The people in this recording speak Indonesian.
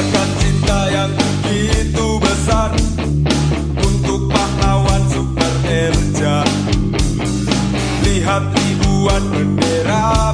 Rasakan cinta yang begitu besar Untuk pahlawan super erja Lihat ribuan bendera.